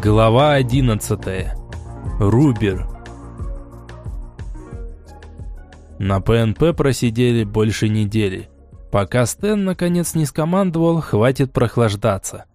Глава 11. Рубер. На ПНП просидели больше недели. Пока Стэн наконец не скомандовал, хватит прохлаждаться.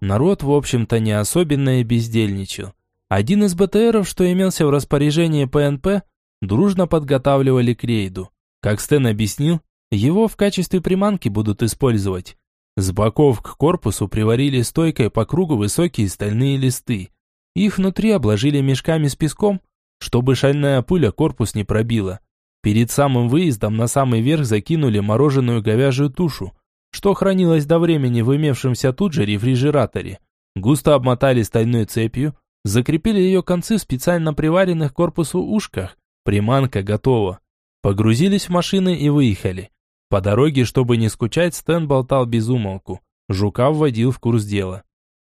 Народ, в общем-то, не особенно и бездельничал. Один из БТРов, что имелся в распоряжении ПНП, дружно подготавливали к рейду. Как Стэн объяснил, его в качестве приманки будут использовать. С боков к корпусу приварили стойкой по кругу высокие стальные листы. Их внутри обложили мешками с песком, чтобы шальная пуля корпус не пробила. Перед самым выездом на самый верх закинули мороженую говяжью тушу, что хранилось до времени в имевшемся тут же рефрижераторе. Густо обмотали стальной цепью, закрепили ее концы в специально приваренных корпусу ушках. Приманка готова. Погрузились в машины и выехали. По дороге, чтобы не скучать, Стэн болтал без умолку. Жука вводил в курс дела.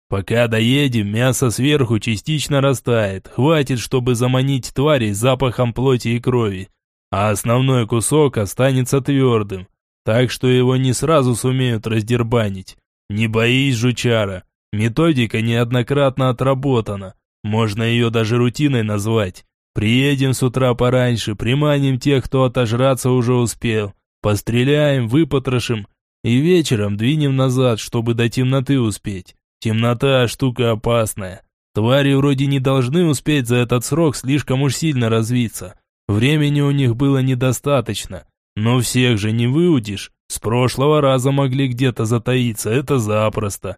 «Пока доедем, мясо сверху частично растает. Хватит, чтобы заманить тварей запахом плоти и крови. А основной кусок останется твердым. Так что его не сразу сумеют раздербанить. Не боись, жучара. Методика неоднократно отработана. Можно ее даже рутиной назвать. Приедем с утра пораньше, приманим тех, кто отожраться уже успел. Постреляем, выпотрошим и вечером двинем назад, чтобы до темноты успеть. Темнота – штука опасная. Твари вроде не должны успеть за этот срок слишком уж сильно развиться. Времени у них было недостаточно. Но всех же не выудишь. С прошлого раза могли где-то затаиться, это запросто.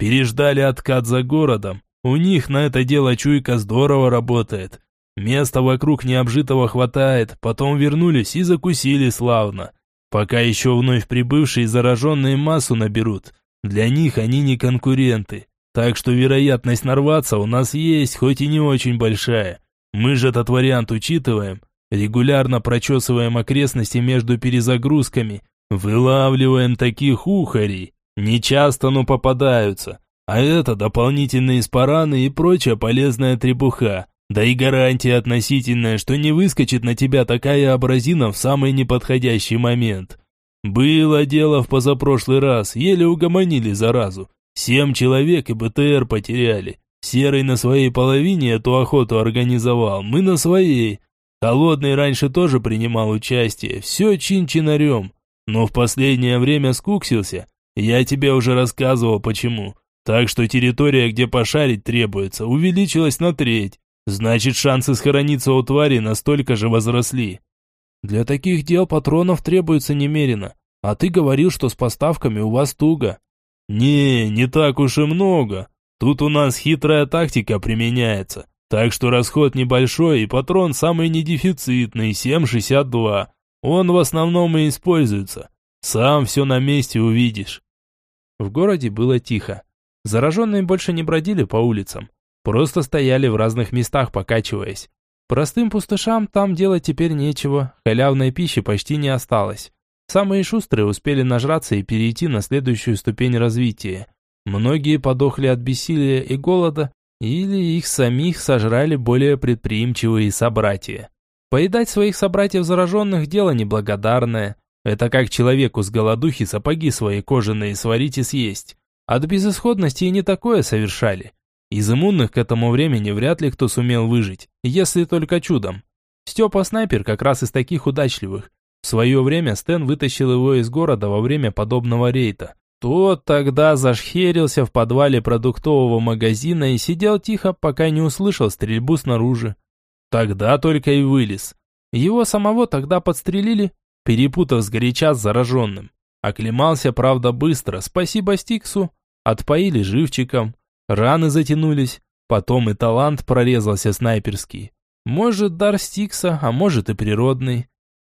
Переждали откат за городом. У них на это дело чуйка здорово работает. Места вокруг необжитого хватает, потом вернулись и закусили славно. Пока еще вновь прибывшие зараженные массу наберут. Для них они не конкуренты. Так что вероятность нарваться у нас есть, хоть и не очень большая. Мы же этот вариант учитываем. Регулярно прочесываем окрестности между перезагрузками. Вылавливаем таких ухарей. Не часто, но попадаются. А это дополнительные спараны и прочая полезная требуха. Да и гарантия относительная, что не выскочит на тебя такая абразина в самый неподходящий момент. Было дело в позапрошлый раз, еле угомонили заразу. Семь человек и БТР потеряли. Серый на своей половине эту охоту организовал, мы на своей. Холодный раньше тоже принимал участие, все чин-чинарем. Но в последнее время скуксился. Я тебе уже рассказывал почему. Так что территория, где пошарить требуется, увеличилась на треть. Значит, шансы схорониться у твари настолько же возросли. Для таких дел патронов требуется немерено. А ты говорил, что с поставками у вас туго. Не, не так уж и много. Тут у нас хитрая тактика применяется. Так что расход небольшой и патрон самый недефицитный, 7,62. Он в основном и используется. Сам все на месте увидишь. В городе было тихо. Зараженные больше не бродили по улицам. Просто стояли в разных местах, покачиваясь. Простым пустышам там делать теперь нечего, халявной пищи почти не осталось. Самые шустрые успели нажраться и перейти на следующую ступень развития. Многие подохли от бессилия и голода, или их самих сожрали более предприимчивые собратья. Поедать своих собратьев зараженных – дело неблагодарное. Это как человеку с голодухи сапоги свои кожаные сварить и съесть. От безысходности и не такое совершали. Из иммунных к этому времени вряд ли кто сумел выжить, если только чудом. Степа Снайпер как раз из таких удачливых. В свое время Стэн вытащил его из города во время подобного рейда. Тот тогда зашхерился в подвале продуктового магазина и сидел тихо, пока не услышал стрельбу снаружи. Тогда только и вылез. Его самого тогда подстрелили, перепутав сгоряча с зараженным. Оклемался, правда, быстро, спасибо Стиксу. Отпоили живчиком. Раны затянулись, потом и талант прорезался снайперский. Может, дар Стикса, а может и природный.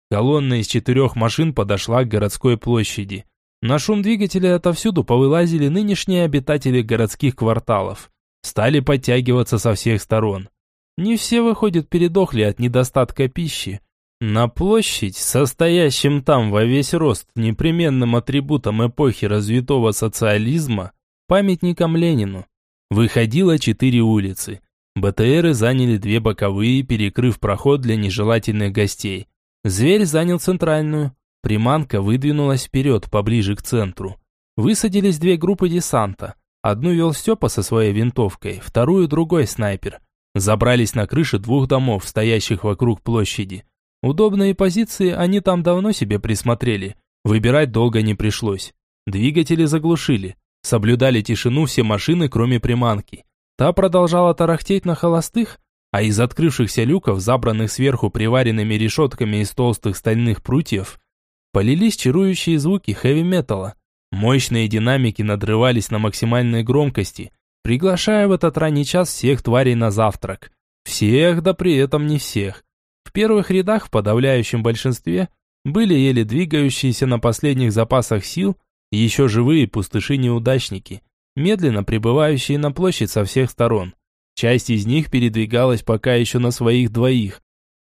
Колонна из четырех машин подошла к городской площади. На шум двигателя отовсюду повылазили нынешние обитатели городских кварталов. Стали подтягиваться со всех сторон. Не все, выходят, передохли от недостатка пищи. На площадь, состоящим там во весь рост непременным атрибутом эпохи развитого социализма, памятником Ленину, Выходило четыре улицы. БТРы заняли две боковые, перекрыв проход для нежелательных гостей. Зверь занял центральную. Приманка выдвинулась вперед, поближе к центру. Высадились две группы десанта. Одну вел Степа со своей винтовкой, вторую другой снайпер. Забрались на крыши двух домов, стоящих вокруг площади. Удобные позиции они там давно себе присмотрели. Выбирать долго не пришлось. Двигатели заглушили. Соблюдали тишину все машины, кроме приманки. Та продолжала тарахтеть на холостых, а из открывшихся люков, забранных сверху приваренными решетками из толстых стальных прутьев, полились чарующие звуки хэви-металла. Мощные динамики надрывались на максимальной громкости, приглашая в этот ранний час всех тварей на завтрак. Всех, да при этом не всех. В первых рядах, в подавляющем большинстве, были еле двигающиеся на последних запасах сил, еще живые пустыши-неудачники, медленно прибывающие на площадь со всех сторон. Часть из них передвигалась пока еще на своих двоих,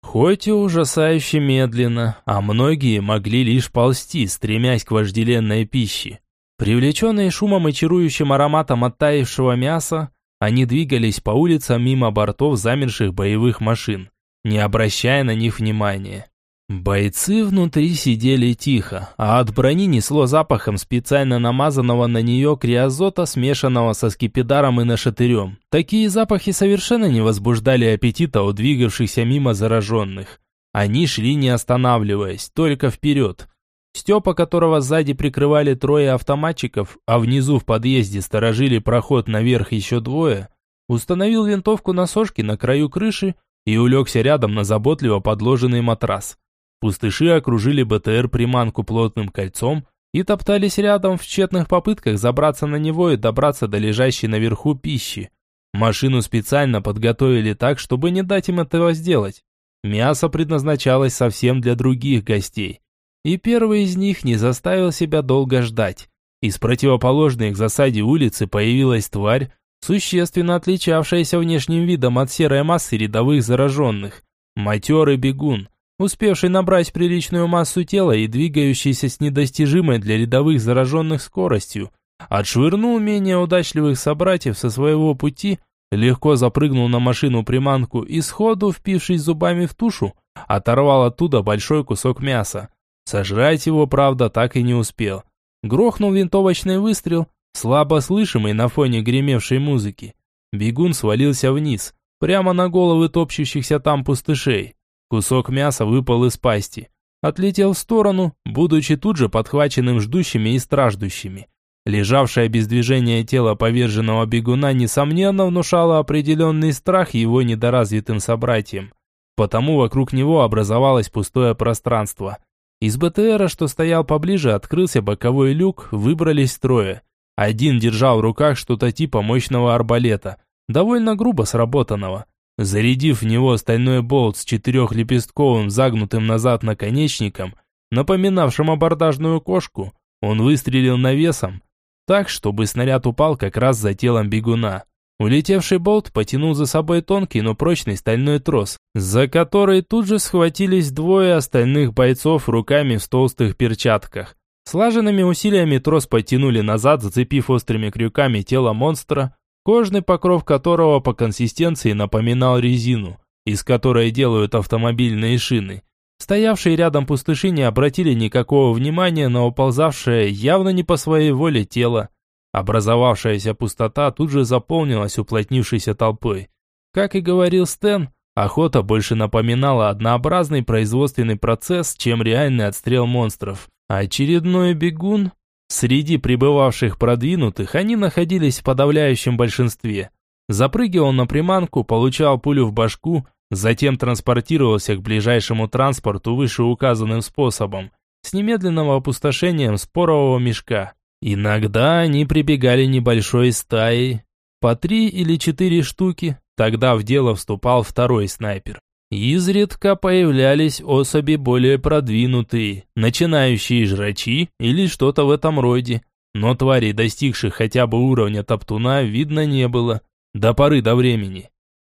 хоть и ужасающе медленно, а многие могли лишь ползти, стремясь к вожделенной пище. Привлеченные шумом и чарующим ароматом оттаившего мяса, они двигались по улицам мимо бортов замерших боевых машин, не обращая на них внимания. Бойцы внутри сидели тихо, а от брони несло запахом специально намазанного на нее криозота, смешанного со скипидаром и нашатырем. Такие запахи совершенно не возбуждали аппетита у двигавшихся мимо зараженных. Они шли не останавливаясь, только вперед, Степа, которого сзади прикрывали трое автоматчиков, а внизу в подъезде сторожили проход наверх еще двое, установил винтовку на сошке на краю крыши и улегся рядом на заботливо подложенный матрас. Пустыши окружили БТР-приманку плотным кольцом и топтались рядом в тщетных попытках забраться на него и добраться до лежащей наверху пищи. Машину специально подготовили так, чтобы не дать им этого сделать. Мясо предназначалось совсем для других гостей и первый из них не заставил себя долго ждать. Из противоположной к засаде улицы появилась тварь, существенно отличавшаяся внешним видом от серой массы рядовых зараженных. Матерый бегун, успевший набрать приличную массу тела и двигающийся с недостижимой для рядовых зараженных скоростью, отшвырнул менее удачливых собратьев со своего пути, легко запрыгнул на машину-приманку и сходу, впившись зубами в тушу, оторвал оттуда большой кусок мяса. Сожрать его, правда, так и не успел. Грохнул винтовочный выстрел, слабо слышимый на фоне гремевшей музыки. Бегун свалился вниз, прямо на головы топчущихся там пустышей. Кусок мяса выпал из пасти. Отлетел в сторону, будучи тут же подхваченным ждущими и страждущими. Лежавшее без движения тело поверженного бегуна, несомненно, внушало определенный страх его недоразвитым собратьям. Потому вокруг него образовалось пустое пространство – из БТРа, что стоял поближе, открылся боковой люк, выбрались трое. Один держал в руках что-то типа мощного арбалета, довольно грубо сработанного. Зарядив в него стальной болт с четырехлепестковым загнутым назад наконечником, напоминавшим абордажную кошку, он выстрелил навесом, так, чтобы снаряд упал как раз за телом бегуна. Улетевший болт потянул за собой тонкий, но прочный стальной трос, за который тут же схватились двое остальных бойцов руками в толстых перчатках. Слаженными усилиями трос потянули назад, зацепив острыми крюками тело монстра, кожный покров которого по консистенции напоминал резину, из которой делают автомобильные шины. Стоявшие рядом пустыши не обратили никакого внимания на уползавшее явно не по своей воле тело. Образовавшаяся пустота тут же заполнилась уплотнившейся толпой. Как и говорил Стэн, охота больше напоминала однообразный производственный процесс, чем реальный отстрел монстров. очередной бегун? Среди прибывавших продвинутых они находились в подавляющем большинстве. Запрыгивал на приманку, получал пулю в башку, затем транспортировался к ближайшему транспорту вышеуказанным способом, с немедленным опустошением спорового мешка. Иногда они прибегали небольшой стаей, по три или четыре штуки, тогда в дело вступал второй снайпер. Изредка появлялись особи более продвинутые, начинающие жрачи или что-то в этом роде, но тварей, достигших хотя бы уровня топтуна, видно не было, до поры до времени.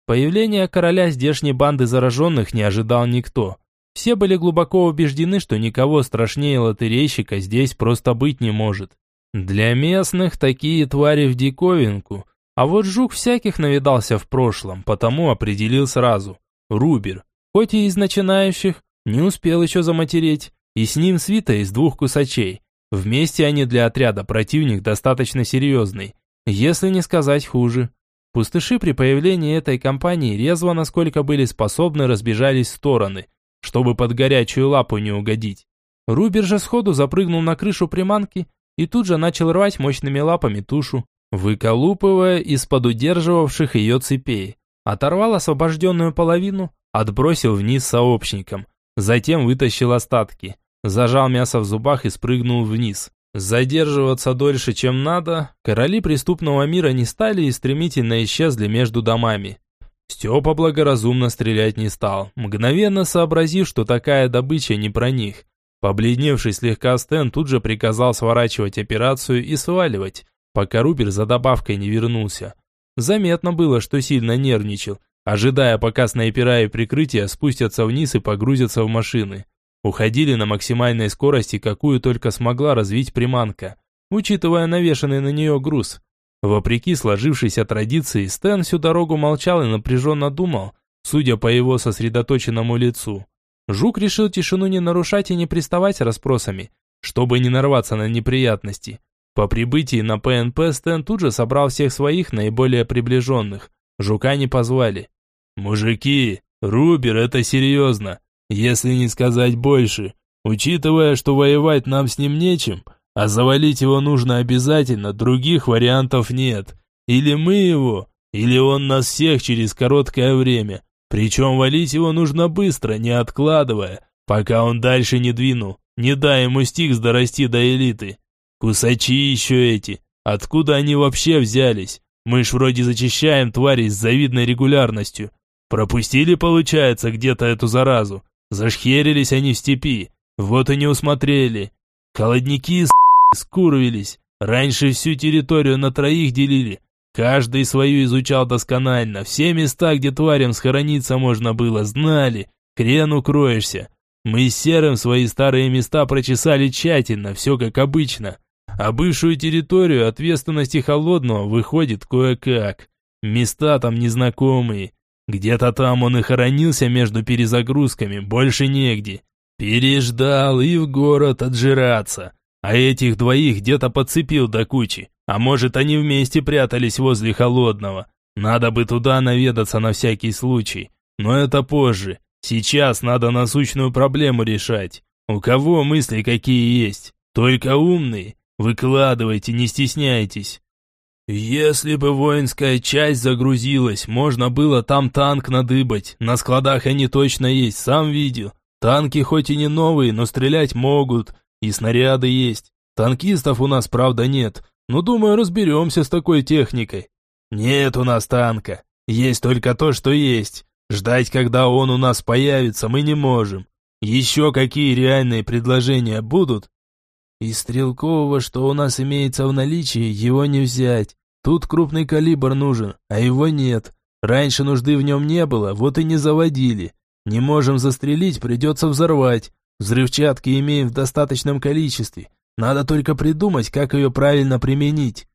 Появление короля здешней банды зараженных не ожидал никто. Все были глубоко убеждены, что никого страшнее лотерейщика здесь просто быть не может. Для местных такие твари в диковинку, а вот жук всяких навидался в прошлом, потому определил сразу. Рубер, хоть и из начинающих, не успел еще заматереть, и с ним свита из двух кусачей. Вместе они для отряда противник достаточно серьезный. если не сказать хуже. Пустыши при появлении этой компании резво, насколько были способны, разбежались в стороны, чтобы под горячую лапу не угодить. Рубер же сходу запрыгнул на крышу приманки и тут же начал рвать мощными лапами тушу, выколупывая из-под удерживавших ее цепей. Оторвал освобожденную половину, отбросил вниз сообщникам, затем вытащил остатки, зажал мясо в зубах и спрыгнул вниз. Задерживаться дольше, чем надо, короли преступного мира не стали и стремительно исчезли между домами. Степа благоразумно стрелять не стал, мгновенно сообразив, что такая добыча не про них. Побледневший слегка Стэн тут же приказал сворачивать операцию и сваливать, пока Рубер за добавкой не вернулся. Заметно было, что сильно нервничал, ожидая, пока снайпера и прикрытие спустятся вниз и погрузятся в машины уходили на максимальной скорости, какую только смогла развить приманка, учитывая навешанный на нее груз. Вопреки сложившейся традиции, Стэн всю дорогу молчал и напряженно думал, судя по его сосредоточенному лицу. Жук решил тишину не нарушать и не приставать расспросами, чтобы не нарваться на неприятности. По прибытии на ПНП Стэн тут же собрал всех своих наиболее приближенных. Жука не позвали. «Мужики, Рубер, это серьезно если не сказать больше, учитывая, что воевать нам с ним нечем, а завалить его нужно обязательно, других вариантов нет. Или мы его, или он нас всех через короткое время. Причем валить его нужно быстро, не откладывая, пока он дальше не двинул. Не дай ему стикс дорасти до элиты. Кусачи еще эти. Откуда они вообще взялись? Мы ж вроде зачищаем тварей с завидной регулярностью. Пропустили, получается, где-то эту заразу. Зашхерились они в степи, вот и не усмотрели. Колодники скурвились, раньше всю территорию на троих делили. Каждый свою изучал досконально, все места, где тварям схорониться можно было, знали. Крен укроешься. Мы с Серым свои старые места прочесали тщательно, все как обычно. А бывшую территорию ответственности холодного выходит кое-как. Места там незнакомые, где-то там он и хоронился между перезагрузками, больше негде. Переждал и в город отжираться. А этих двоих где-то подцепил до кучи. А может, они вместе прятались возле холодного. Надо бы туда наведаться на всякий случай. Но это позже. Сейчас надо насущную проблему решать. У кого мысли какие есть? Только умные. Выкладывайте, не стесняйтесь. Если бы воинская часть загрузилась, можно было там танк надыбать. На складах они точно есть, сам видел. Танки хоть и не новые, но стрелять могут. И снаряды есть. Танкистов у нас, правда, нет. Но, думаю, разберемся с такой техникой. Нет у нас танка. Есть только то, что есть. Ждать, когда он у нас появится, мы не можем. Еще какие реальные предложения будут? Из стрелкового, что у нас имеется в наличии, его не взять. Тут крупный калибр нужен, а его нет. Раньше нужды в нем не было, вот и не заводили. Не можем застрелить, придется взорвать. Взрывчатки имеем в достаточном количестве. Надо только придумать, как ее правильно применить.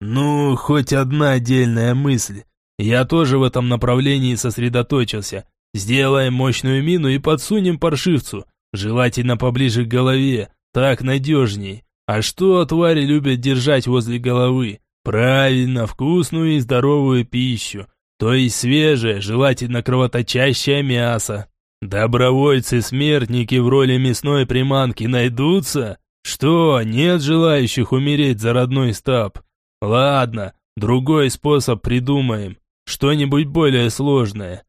Ну, хоть одна отдельная мысль. Я тоже в этом направлении сосредоточился. Сделаем мощную мину и подсунем паршивцу. Желательно поближе к голове. Так надежней. А что твари любят держать возле головы? Правильно, вкусную и здоровую пищу. То есть свежее, желательно кровоточащее мясо. Добровольцы-смертники в роли мясной приманки найдутся? Что, нет желающих умереть за родной стаб? Ладно, другой способ придумаем. Что-нибудь более сложное.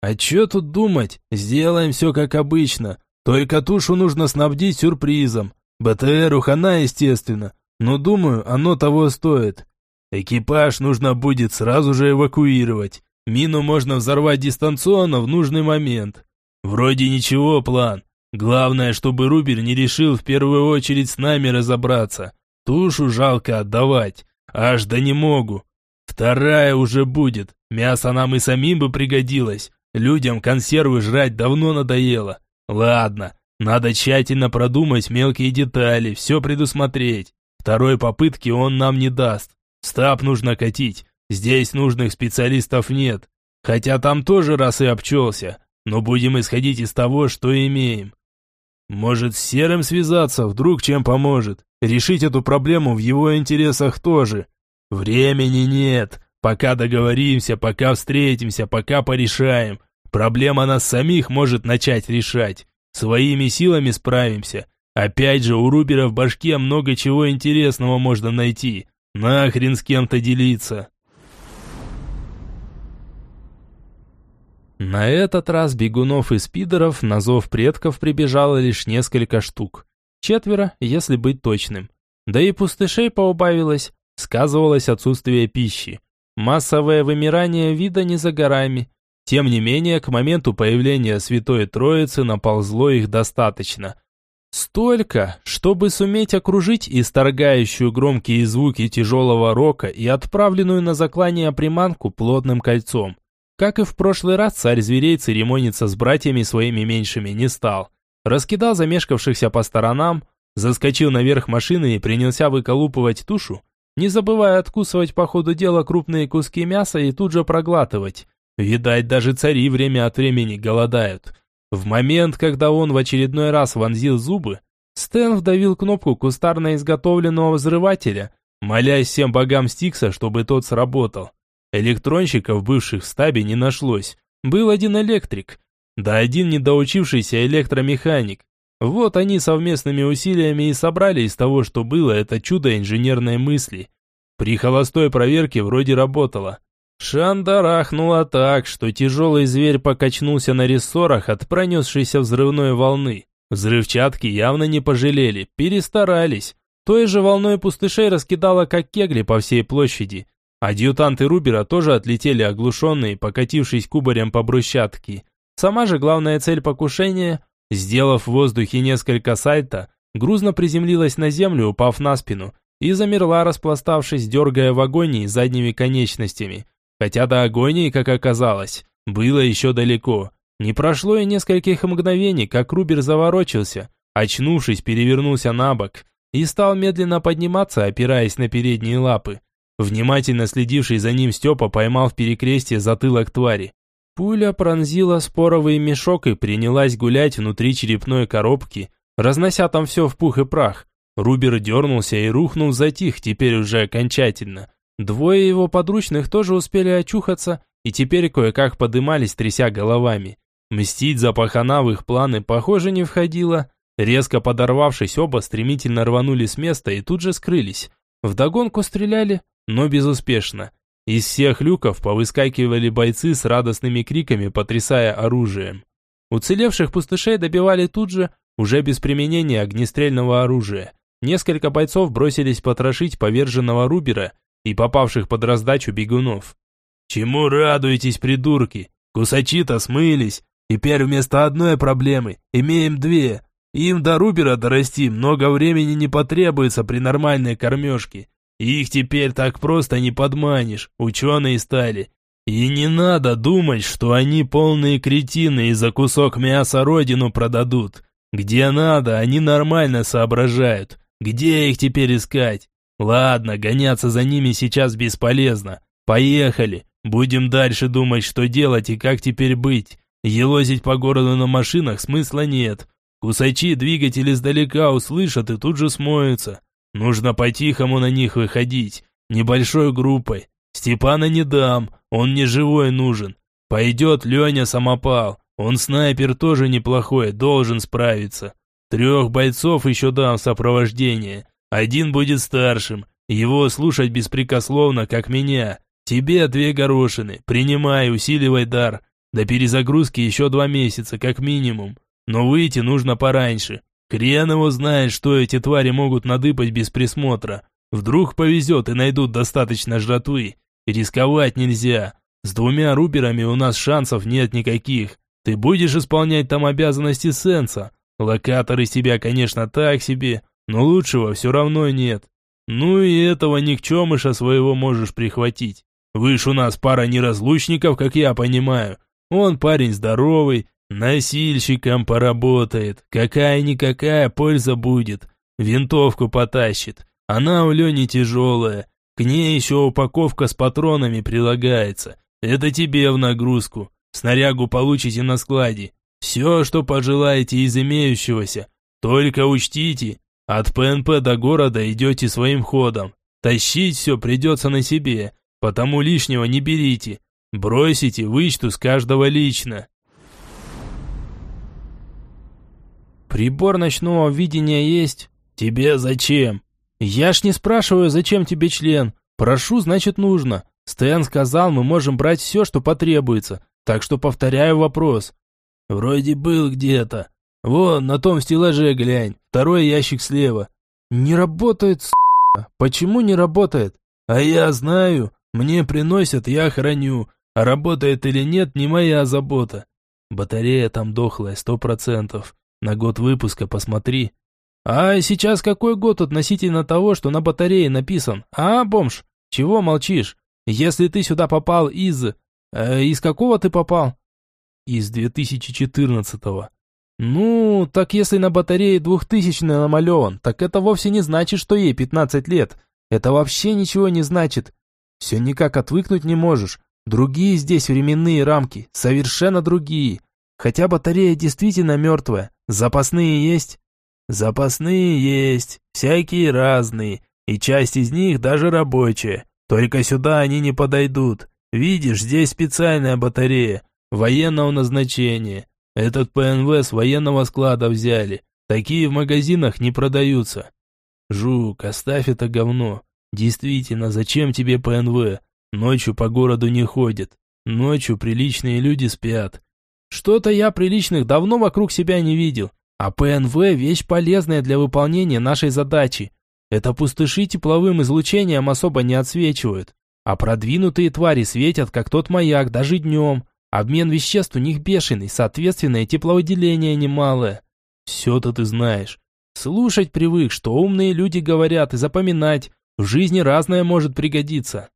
А чё тут думать? Сделаем все как обычно. Только тушу нужно снабдить сюрпризом. БТРу хана, естественно. Но думаю, оно того стоит. Экипаж нужно будет сразу же эвакуировать. Мину можно взорвать дистанционно в нужный момент. Вроде ничего план. Главное, чтобы Рубер не решил в первую очередь с нами разобраться. Тушу жалко отдавать. Аж да не могу. Вторая уже будет. Мясо нам и самим бы пригодилось. Людям консервы жрать давно надоело. Ладно, надо тщательно продумать мелкие детали, все предусмотреть. Второй попытки он нам не даст. Стаб нужно катить. Здесь нужных специалистов нет. Хотя там тоже раз и обчелся. Но будем исходить из того, что имеем. Может, с Серым связаться, вдруг чем поможет. Решить эту проблему в его интересах тоже. Времени нет. Пока договоримся, пока встретимся, пока порешаем. Проблема нас самих может начать решать. Своими силами справимся. Опять же, у Рубера в башке много чего интересного можно найти. Нахрен с кем-то делиться. На этот раз бегунов и спидеров на зов предков прибежало лишь несколько штук. Четверо, если быть точным. Да и пустышей поубавилось, сказывалось отсутствие пищи. Массовое вымирание вида не за горами. Тем не менее, к моменту появления Святой Троицы наползло их достаточно. Столько, чтобы суметь окружить исторгающую громкие звуки тяжелого рока и отправленную на заклание приманку плотным кольцом. Как и в прошлый раз, царь зверей церемониться с братьями своими меньшими не стал. Раскидал замешкавшихся по сторонам, заскочил наверх машины и принялся выколупывать тушу, не забывая откусывать по ходу дела крупные куски мяса и тут же проглатывать. Видать, даже цари время от времени голодают. В момент, когда он в очередной раз вонзил зубы, Стэн вдавил кнопку кустарно изготовленного взрывателя, молясь всем богам Стикса, чтобы тот сработал. Электронщиков, бывших в стабе, не нашлось. Был один электрик. Да один недоучившийся электромеханик. Вот они совместными усилиями и собрали из того, что было, это чудо инженерной мысли. При холостой проверке вроде работало. Шандарахнуло так, что тяжелый зверь покачнулся на рессорах от пронесшейся взрывной волны. Взрывчатки явно не пожалели, перестарались. Той же волной пустышей раскидало как кегли по всей площади. Адъютанты Рубера тоже отлетели оглушенные, покатившись кубарем по брусчатке. Сама же главная цель покушения, сделав в воздухе несколько сальто, грузно приземлилась на землю, упав на спину, и замерла, распластавшись, дергая в агонии задними конечностями. Хотя до агонии, как оказалось, было еще далеко. Не прошло и нескольких мгновений, как Рубер заворочился, очнувшись, перевернулся на бок и стал медленно подниматься, опираясь на передние лапы. Внимательно следивший за ним Степа поймал в перекрестие затылок твари. Пуля пронзила споровый мешок и принялась гулять внутри черепной коробки, разнося там все в пух и прах. Рубер дернулся и рухнул затих, теперь уже окончательно. Двое его подручных тоже успели очухаться и теперь кое-как подымались, тряся головами. Мстить за пахана в их планы, похоже, не входило. Резко подорвавшись, оба стремительно рванули с места и тут же скрылись. Вдогонку стреляли, но безуспешно. Из всех люков повыскакивали бойцы с радостными криками, потрясая оружием. Уцелевших пустышей добивали тут же, уже без применения огнестрельного оружия. Несколько бойцов бросились потрошить поверженного Рубера и попавших под раздачу бегунов. «Чему радуетесь, придурки? Кусачи-то смылись. Теперь вместо одной проблемы имеем две. Им до Рубера дорасти много времени не потребуется при нормальной кормежке. Их теперь так просто не подманишь, ученые стали. И не надо думать, что они полные кретины и за кусок мяса родину продадут. Где надо, они нормально соображают. Где их теперь искать? Ладно, гоняться за ними сейчас бесполезно. Поехали. Будем дальше думать, что делать и как теперь быть. Елозить по городу на машинах смысла нет. Кусачи двигатель издалека услышат и тут же смоются. Нужно по-тихому на них выходить, небольшой группой. Степана не дам, он не живой нужен. Пойдет Леня Самопал, он снайпер тоже неплохой, должен справиться. Трех бойцов еще дам в сопровождение. Один будет старшим, его слушать беспрекословно, как меня. Тебе две горошины, принимай, усиливай дар. До перезагрузки еще два месяца, как минимум. Но выйти нужно пораньше. Хрен его знает, что эти твари могут надыбать без присмотра. Вдруг повезет и найдут достаточно жратвы. Рисковать нельзя. С двумя руберами у нас шансов нет никаких. Ты будешь исполнять там обязанности сенса. Локатор из тебя, конечно, так себе, но лучшего все равно нет. Ну и этого никчемыша своего можешь прихватить. Вы ж у нас пара неразлучников, как я понимаю. Он парень здоровый, Носильщиком поработает, какая-никакая польза будет. Винтовку потащит, она у Лени тяжелая. К ней еще упаковка с патронами прилагается. Это тебе в нагрузку. Снарягу получите на складе. Все, что пожелаете из имеющегося. Только учтите, от ПНП до города идете своим ходом. Тащить все придется на себе, потому лишнего не берите. Бросите, вычту с каждого лично. Прибор ночного видения есть? Тебе зачем? Я ж не спрашиваю, зачем тебе член. Прошу, значит нужно. Стэн сказал, мы можем брать все, что потребуется. Так что повторяю вопрос. Вроде был где-то. Вон, на том стеллаже глянь. Второй ящик слева. Не работает, с***. Почему не работает? А я знаю. Мне приносят, я храню. А работает или нет, не моя забота. Батарея там дохлая, сто процентов. На год выпуска посмотри. А сейчас какой год относительно того, что на батарее написан? А, бомж, чего молчишь? Если ты сюда попал из... Э, из какого ты попал? Из 2014-го. Ну, так если на батарее 2000 намалеван, так это вовсе не значит, что ей 15 лет. Это вообще ничего не значит. Все никак отвыкнуть не можешь. Другие здесь временные рамки, совершенно другие. Хотя батарея действительно мертвая. Запасные есть? Запасные есть, всякие разные, и часть из них даже рабочая. Только сюда они не подойдут. Видишь, здесь специальная батарея, военного назначения. Этот ПНВ с военного склада взяли. Такие в магазинах не продаются. Жук, оставь это говно. Действительно, зачем тебе ПНВ? Ночью по городу не ходят. Ночью приличные люди спят. Что-то я приличных давно вокруг себя не видел. А ПНВ – вещь полезная для выполнения нашей задачи. Это пустыши тепловым излучением особо не отсвечивают. А продвинутые твари светят, как тот маяк, даже днем. Обмен веществ у них бешеный, соответственно, и тепловыделение немалое. Все-то ты знаешь. Слушать привык, что умные люди говорят, и запоминать. В жизни разное может пригодиться.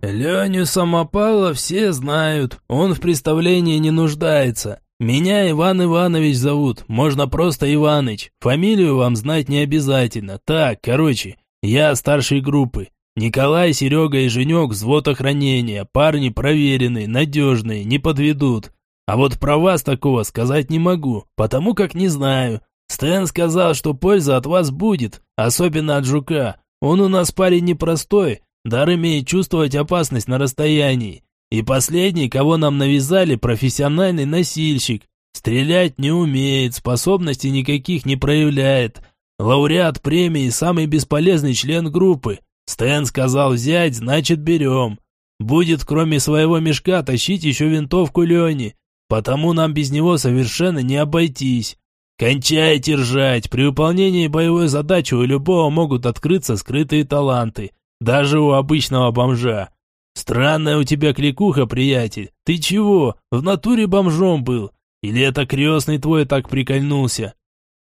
Леню Самопала все знают, он в представлении не нуждается. Меня Иван Иванович зовут, можно просто Иваныч. Фамилию вам знать не обязательно. Так, короче, я старшей группы. Николай, Серега и Женек взвод охранения, парни проверенные, надежные, не подведут. А вот про вас такого сказать не могу, потому как не знаю. Стэн сказал, что польза от вас будет, особенно от жука. Он у нас парень непростой, Дар имеет чувствовать опасность на расстоянии. И последний, кого нам навязали, профессиональный носильщик. Стрелять не умеет, способностей никаких не проявляет. Лауреат премии, самый бесполезный член группы. Стэн сказал взять, значит берем. Будет кроме своего мешка тащить еще винтовку Лени. Потому нам без него совершенно не обойтись. Кончайте ржать, при выполнении боевой задачи у любого могут открыться скрытые таланты. Даже у обычного бомжа. Странная у тебя кликуха, приятель. Ты чего, в натуре бомжом был? Или это крестный твой так прикольнулся?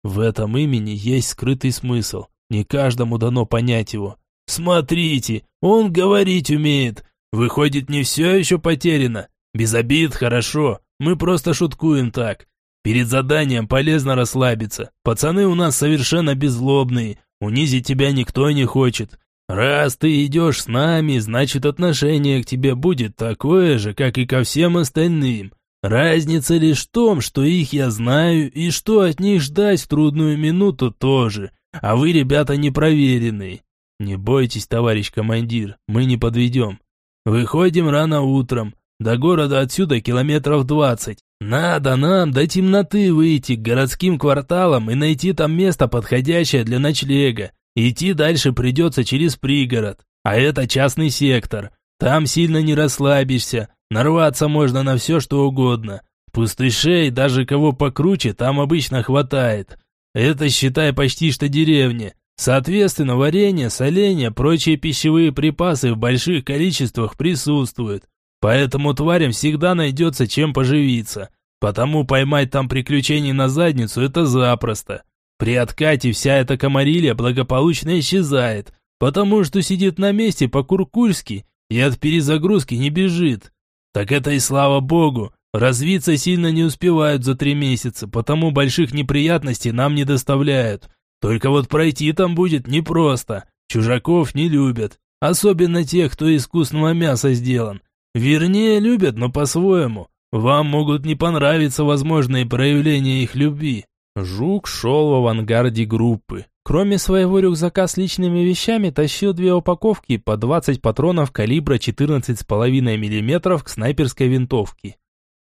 В этом имени есть скрытый смысл. Не каждому дано понять его. Смотрите, он говорить умеет. Выходит, не все еще потеряно. Без обид, хорошо. Мы просто шуткуем так. Перед заданием полезно расслабиться. Пацаны у нас совершенно беззлобные. Унизить тебя никто не хочет. Раз ты идешь с нами, значит отношение к тебе будет такое же, как и ко всем остальным. Разница лишь в том, что их я знаю, и что от них ждать в трудную минуту тоже. А вы, ребята, непроверенные. Не бойтесь, товарищ командир, мы не подведем. Выходим рано утром. До города отсюда километров двадцать. Надо нам до темноты выйти к городским кварталам и найти там место, подходящее для ночлега. Идти дальше придется через пригород, а это частный сектор. Там сильно не расслабишься, нарваться можно на все, что угодно. Пустышей, даже кого покруче, там обычно хватает. Это, считай, почти что деревня. Соответственно, варенье, соленье, прочие пищевые припасы в больших количествах присутствуют. Поэтому тварям всегда найдется чем поживиться. Потому поймать там приключений на задницу – это запросто. При откате вся эта комарилья благополучно исчезает, потому что сидит на месте по-куркульски и от перезагрузки не бежит. Так это и слава богу, развиться сильно не успевают за три месяца, потому больших неприятностей нам не доставляют. Только вот пройти там будет непросто, чужаков не любят, особенно тех, кто искусного мяса сделан. Вернее, любят, но по-своему. Вам могут не понравиться возможные проявления их любви. Жук шел в авангарде группы. Кроме своего рюкзака с личными вещами, тащил две упаковки по 20 патронов калибра 14,5 мм к снайперской винтовке.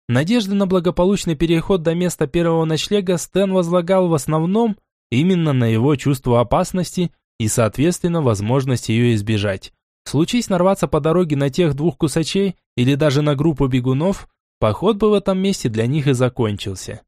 Надежды на благополучный переход до места первого ночлега Стэн возлагал в основном именно на его чувство опасности и, соответственно, возможность ее избежать. Случись нарваться по дороге на тех двух кусачей или даже на группу бегунов, поход бы в этом месте для них и закончился.